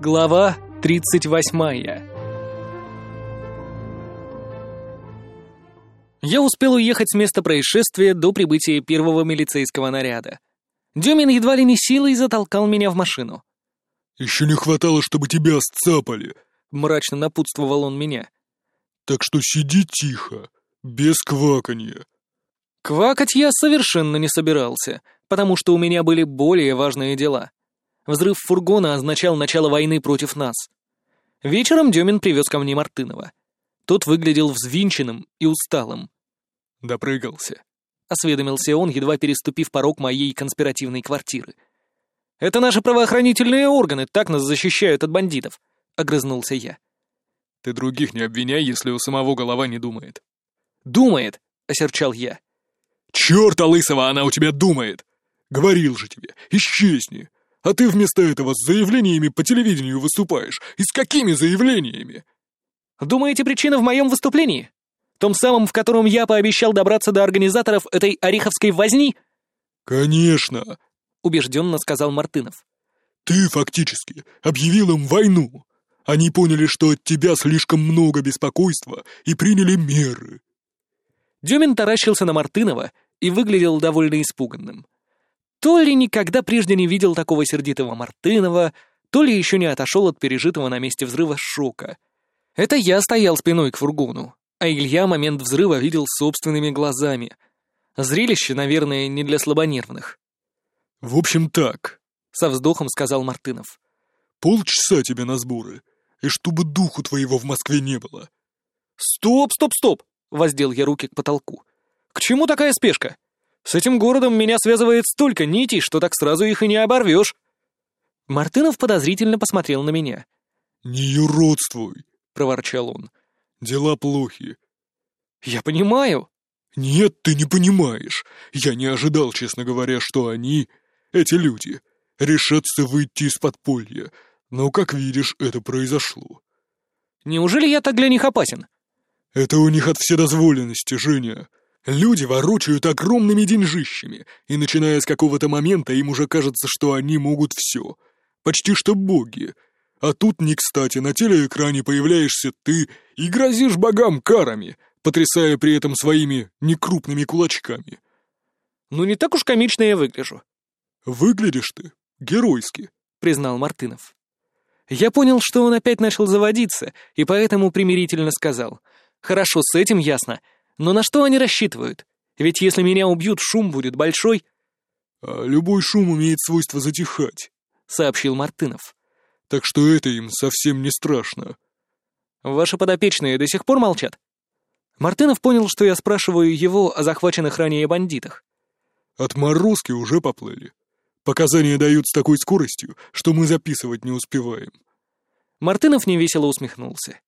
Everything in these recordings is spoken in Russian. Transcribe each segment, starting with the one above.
Глава 38 Я успел уехать с места происшествия до прибытия первого милицейского наряда. Дюмин едва ли не силой затолкал меня в машину. «Еще не хватало, чтобы тебя сцапали», — мрачно напутствовал он меня. «Так что сиди тихо, без кваканья». Квакать я совершенно не собирался, потому что у меня были более важные дела. Взрыв фургона означал начало войны против нас. Вечером Демин привез ко мне Мартынова. Тот выглядел взвинченным и усталым. «Допрыгался», — осведомился он, едва переступив порог моей конспиративной квартиры. «Это наши правоохранительные органы так нас защищают от бандитов», — огрызнулся я. «Ты других не обвиняй, если у самого голова не думает». «Думает», — осерчал я. «Чёрта лысого она у тебя думает! Говорил же тебе, исчезни! А ты вместо этого с заявлениями по телевидению выступаешь. И с какими заявлениями?» «Думаете, причина в моем выступлении? Том самом, в котором я пообещал добраться до организаторов этой ореховской возни?» «Конечно!» — убежденно сказал Мартынов. «Ты фактически объявил им войну. Они поняли, что от тебя слишком много беспокойства и приняли меры». Дюмин таращился на Мартынова и выглядел довольно испуганным. То ли никогда прежде не видел такого сердитого Мартынова, то ли еще не отошел от пережитого на месте взрыва шока. Это я стоял спиной к фургону, а Илья момент взрыва видел собственными глазами. Зрелище, наверное, не для слабонервных. «В общем, так», — со вздохом сказал Мартынов. «Полчаса тебе на сборы, и чтобы духу твоего в Москве не было». «Стоп, стоп, стоп!» — воздел я руки к потолку. К чему такая спешка? С этим городом меня связывает столько нитей, что так сразу их и не оборвешь. Мартынов подозрительно посмотрел на меня. «Не юродствуй!» — проворчал он. «Дела плохи». «Я понимаю». «Нет, ты не понимаешь. Я не ожидал, честно говоря, что они, эти люди, решатся выйти из подполья. Но, как видишь, это произошло». «Неужели я так для них опасен?» «Это у них от вседозволенности, Женя. Люди ворочают огромными деньжищами, и начиная с какого-то момента им уже кажется, что они могут все. Почти что боги. А тут не кстати на телеэкране появляешься ты и грозишь богам карами, потрясая при этом своими некрупными кулачками. «Ну не так уж комично я выгляжу». «Выглядишь ты геройски», — признал Мартынов. Я понял, что он опять начал заводиться, и поэтому примирительно сказал. «Хорошо, с этим ясно. Но на что они рассчитывают? Ведь если меня убьют, шум будет большой. А любой шум имеет свойство затихать, сообщил Мартынов. Так что это им совсем не страшно. Ваши подопечные до сих пор молчат? Мартынов понял, что я спрашиваю его о захваченных ранее бандитах. Отморозки уже поплыли. Показания дают с такой скоростью, что мы записывать не успеваем. Мартынов невесело усмехнулся.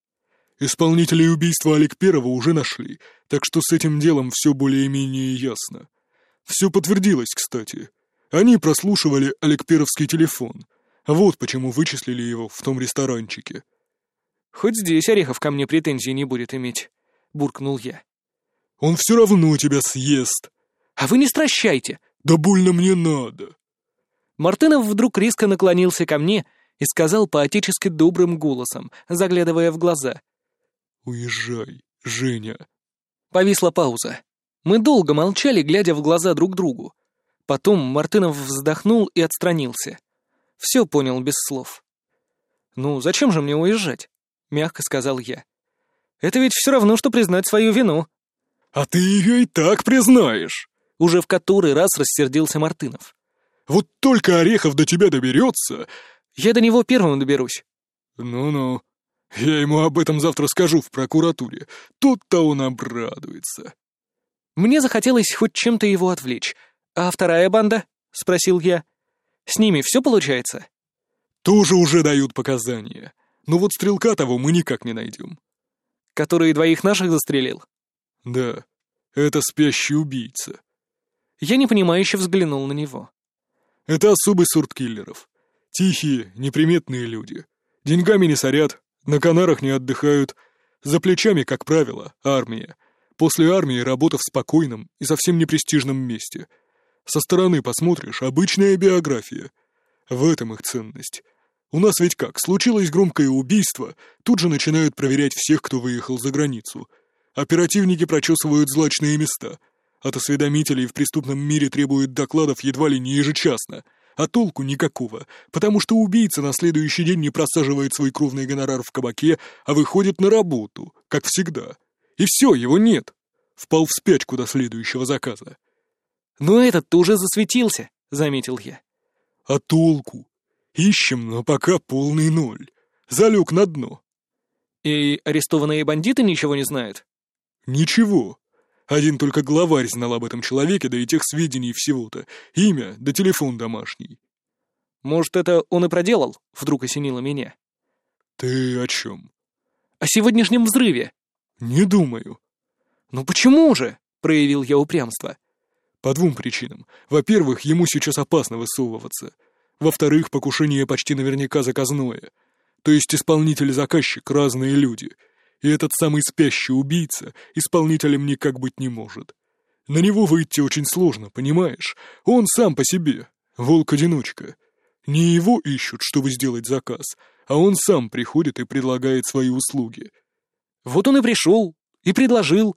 Исполнителей убийства Олег Первого уже нашли, так что с этим делом все более-менее ясно. Все подтвердилось, кстати. Они прослушивали Олег Первский телефон. Вот почему вычислили его в том ресторанчике. «Хоть здесь Орехов ко мне претензий не будет иметь», — буркнул я. «Он все равно тебя съест». «А вы не стращайте». «Да больно мне надо». Мартынов вдруг резко наклонился ко мне и сказал по-отечески добрым голосом, заглядывая в глаза. «Уезжай, Женя». Повисла пауза. Мы долго молчали, глядя в глаза друг другу. Потом Мартынов вздохнул и отстранился. Все понял без слов. «Ну, зачем же мне уезжать?» — мягко сказал я. «Это ведь все равно, что признать свою вину». «А ты ее и так признаешь!» Уже в который раз рассердился Мартынов. «Вот только Орехов до тебя доберется...» «Я до него первым доберусь». «Ну-ну», я ему об этом завтра скажу в прокуратуре. Тут-то он обрадуется. Мне захотелось хоть чем-то его отвлечь. А вторая банда? Спросил я. С ними все получается? Тоже уже дают показания. Но вот стрелка того мы никак не найдем. Который двоих наших застрелил? Да, это спящий убийца. Я непонимающе взглянул на него. Это особый сорт киллеров. Тихие, неприметные люди. Деньгами не сорят, на Канарах не отдыхают. За плечами, как правило, армия. После армии работа в спокойном и совсем непрестижном месте. Со стороны посмотришь — обычная биография. В этом их ценность. У нас ведь как, случилось громкое убийство, тут же начинают проверять всех, кто выехал за границу. Оперативники прочесывают злачные места. От осведомителей в преступном мире требуют докладов едва ли не ежечасно. А толку никакого, потому что убийца на следующий день не просаживает свой кровный гонорар в кабаке, а выходит на работу, как всегда. И все, его нет. Впал в спячку до следующего заказа. «Но этот-то уже засветился», — заметил я. «А толку? Ищем, но пока полный ноль. Залег на дно». «И арестованные бандиты ничего не знают?» «Ничего. Один только главарь знал об этом человеке, да и тех сведений всего-то. Имя, да телефон домашний». «Может, это он и проделал?» — вдруг осенило меня. «Ты о чем?» «О сегодняшнем взрыве». «Не думаю». «Ну почему же?» — проявил я упрямство. По двум причинам. Во-первых, ему сейчас опасно высовываться. Во-вторых, покушение почти наверняка заказное. То есть исполнитель и заказчик — разные люди. И этот самый спящий убийца исполнителем никак быть не может. На него выйти очень сложно, понимаешь? Он сам по себе. Волк-одиночка. Не его ищут, чтобы сделать заказ, а он сам приходит и предлагает свои услуги. Вот он и пришел, и предложил.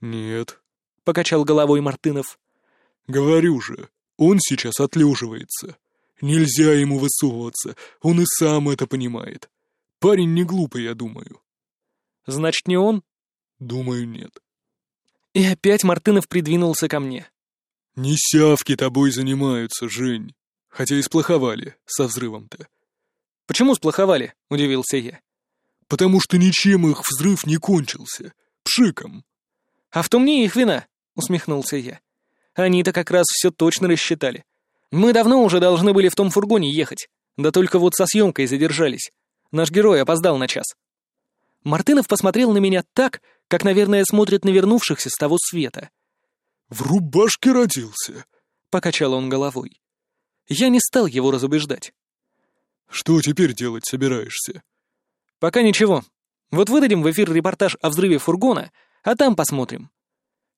Нет, — покачал головой Мартынов. Говорю же, он сейчас отлеживается. Нельзя ему высовываться, он и сам это понимает. Парень не глупый, я думаю. Значит, не он? Думаю, нет. И опять Мартынов придвинулся ко мне. Не сявки тобой занимаются, Жень. Хотя и сплоховали со взрывом-то. Почему сплоховали? Удивился я. Потому что ничем их взрыв не кончился. Пшиком. А в том не их вина, усмехнулся я. Они-то как раз все точно рассчитали. Мы давно уже должны были в том фургоне ехать. Да только вот со съемкой задержались. Наш герой опоздал на час. Мартынов посмотрел на меня так, как, наверное, смотрят на вернувшихся с того света. «В рубашке родился», — покачал он головой. Я не стал его разубеждать. «Что теперь делать собираешься?» «Пока ничего. Вот выдадим в эфир репортаж о взрыве фургона, а там посмотрим.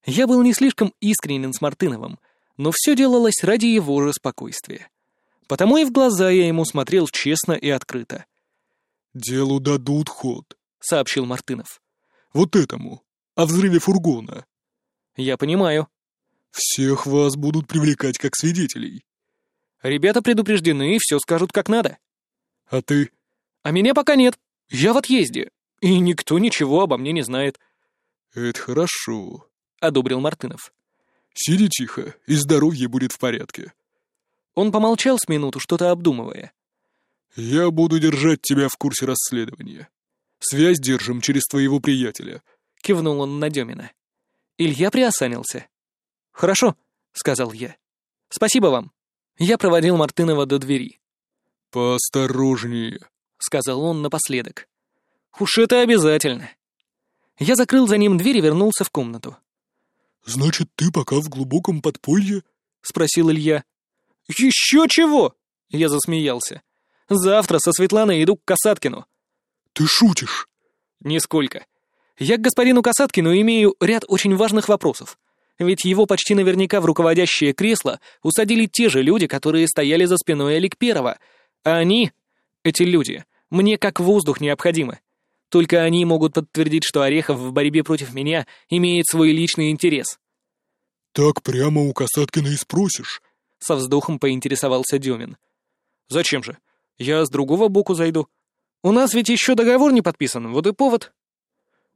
Я был не слишком искренен с Мартыновым, но все делалось ради его же спокойствия. Потому и в глаза я ему смотрел честно и открыто. «Делу дадут ход», — сообщил Мартынов. «Вот этому, о взрыве фургона». «Я понимаю». «Всех вас будут привлекать как свидетелей». «Ребята предупреждены и все скажут как надо». «А ты?» «А меня пока нет. Я в отъезде. И никто ничего обо мне не знает». «Это хорошо», — одобрил Мартынов. «Сиди тихо, и здоровье будет в порядке». Он помолчал с минуту, что-то обдумывая. «Я буду держать тебя в курсе расследования. Связь держим через твоего приятеля», — кивнул он на Демина. Илья приосанился. «Хорошо», — сказал я. «Спасибо вам». Я проводил Мартынова до двери. «Поосторожнее», — сказал он напоследок. «Уж это обязательно». Я закрыл за ним дверь и вернулся в комнату. «Значит, ты пока в глубоком подполье?» — спросил Илья. «Еще чего?» — я засмеялся. «Завтра со Светланой иду к Касаткину». «Ты шутишь?» «Нисколько. Я к господину Касаткину имею ряд очень важных вопросов. Ведь его почти наверняка в руководящее кресло усадили те же люди, которые стояли за спиной Эликперова. А они, эти люди, мне как воздух необходимы. Только они могут подтвердить, что Орехов в борьбе против меня имеет свой личный интерес. «Так прямо у Касаткина и спросишь?» — со вздохом поинтересовался Демин. «Зачем же? Я с другого боку зайду. У нас ведь еще договор не подписан, вот и повод».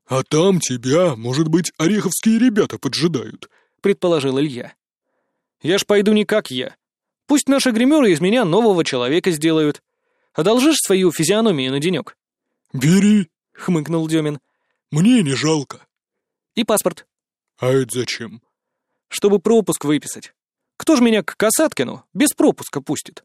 «А там тебя, может быть, ореховские ребята поджидают», — предположил Илья. «Я ж пойду не как я. Пусть наши гримеры из меня нового человека сделают. Одолжишь свою физиономию на денек?» «Бери», — хмыкнул Демин. «Мне не жалко». «И паспорт». «А это зачем?» «Чтобы пропуск выписать. Кто ж меня к Касаткину без пропуска пустит?»